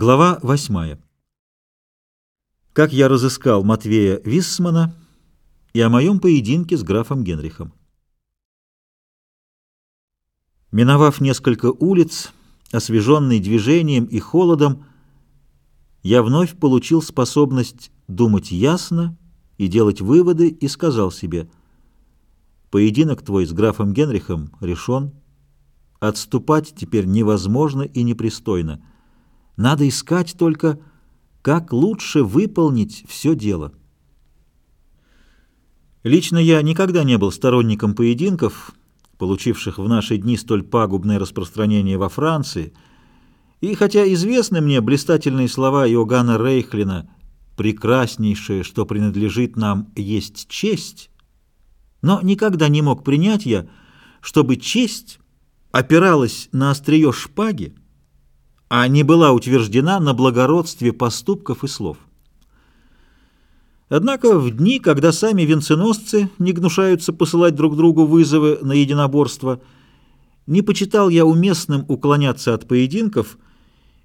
Глава 8. Как я разыскал Матвея Виссмана и о моем поединке с графом Генрихом. Миновав несколько улиц, освеженный движением и холодом, я вновь получил способность думать ясно и делать выводы и сказал себе, «Поединок твой с графом Генрихом решен, отступать теперь невозможно и непристойно». Надо искать только, как лучше выполнить все дело. Лично я никогда не был сторонником поединков, получивших в наши дни столь пагубное распространение во Франции, и хотя известны мне блистательные слова Иоганна Рейхлина «прекраснейшее, что принадлежит нам, есть честь», но никогда не мог принять я, чтобы честь опиралась на острие шпаги, а не была утверждена на благородстве поступков и слов. Однако в дни, когда сами венценосцы не гнушаются посылать друг другу вызовы на единоборство, не почитал я уместным уклоняться от поединков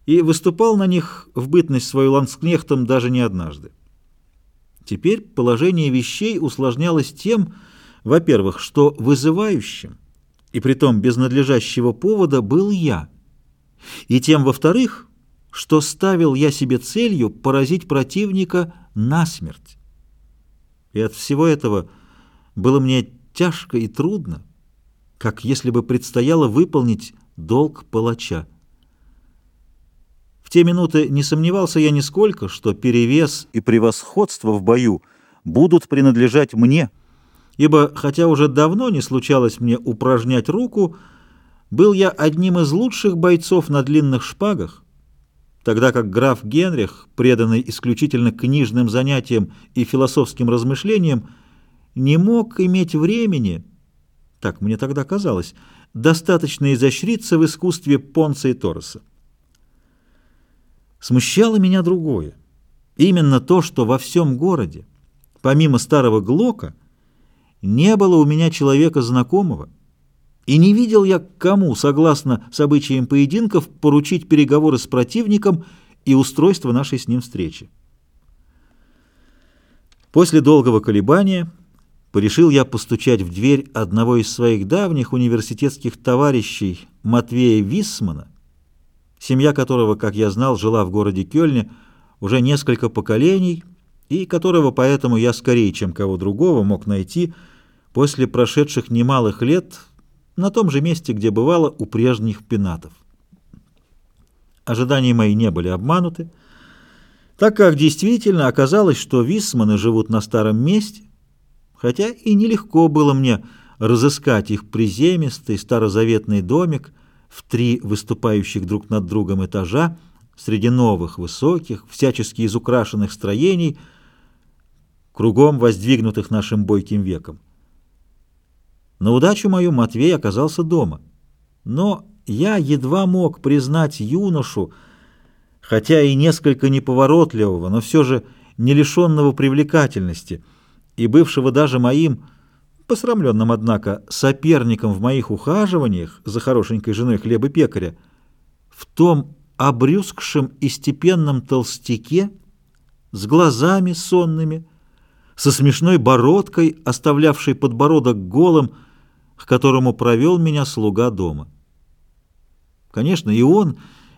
и выступал на них в бытность свою ланскнехтом даже не однажды. Теперь положение вещей усложнялось тем, во-первых, что вызывающим, и притом без надлежащего повода, был я – и тем, во-вторых, что ставил я себе целью поразить противника насмерть. И от всего этого было мне тяжко и трудно, как если бы предстояло выполнить долг палача. В те минуты не сомневался я нисколько, что перевес и превосходство в бою будут принадлежать мне, ибо, хотя уже давно не случалось мне упражнять руку, был я одним из лучших бойцов на длинных шпагах, тогда как граф Генрих, преданный исключительно книжным занятиям и философским размышлениям, не мог иметь времени, так мне тогда казалось, достаточно изощриться в искусстве Понца и Торреса. Смущало меня другое. Именно то, что во всем городе, помимо старого Глока, не было у меня человека знакомого, и не видел я, кому, согласно с обычаем поединков, поручить переговоры с противником и устройство нашей с ним встречи. После долгого колебания порешил я постучать в дверь одного из своих давних университетских товарищей Матвея Висмана, семья которого, как я знал, жила в городе Кёльне уже несколько поколений, и которого поэтому я скорее, чем кого другого, мог найти после прошедших немалых лет на том же месте, где бывало у прежних пенатов. Ожидания мои не были обмануты, так как действительно оказалось, что висманы живут на старом месте, хотя и нелегко было мне разыскать их приземистый старозаветный домик в три выступающих друг над другом этажа среди новых, высоких, всячески изукрашенных строений, кругом воздвигнутых нашим бойким веком. На удачу мою Матвей оказался дома. Но я едва мог признать юношу, хотя и несколько неповоротливого, но все же не лишенного привлекательности, и бывшего даже моим, посрамленным, однако, соперником в моих ухаживаниях за хорошенькой женой хлеба-пекаря, в том обрюзгшем и степенном толстяке, с глазами сонными, со смешной бородкой, оставлявшей подбородок голым, к которому провел меня слуга дома. Конечно, и он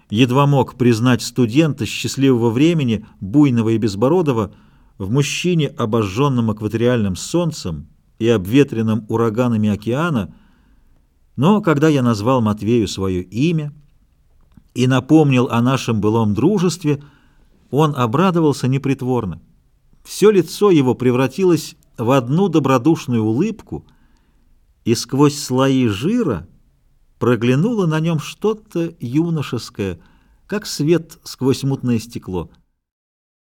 едва мог признать студента счастливого времени, буйного и безбородого, в мужчине, обожженном экваториальным солнцем и обветренным ураганами океана, но когда я назвал Матвею свое имя и напомнил о нашем былом дружестве, он обрадовался непритворно. Все лицо его превратилось в одну добродушную улыбку — и сквозь слои жира проглянуло на нем что-то юношеское, как свет сквозь мутное стекло —